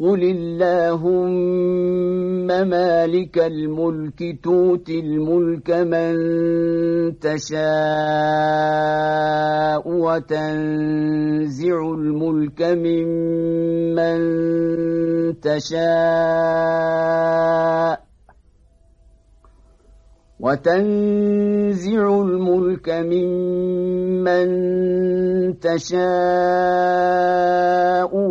قل اللهم مالك الملك توتي الملك من تشاء وتنزع الملك ممن تشاء وتنزع الملك ممن تشاء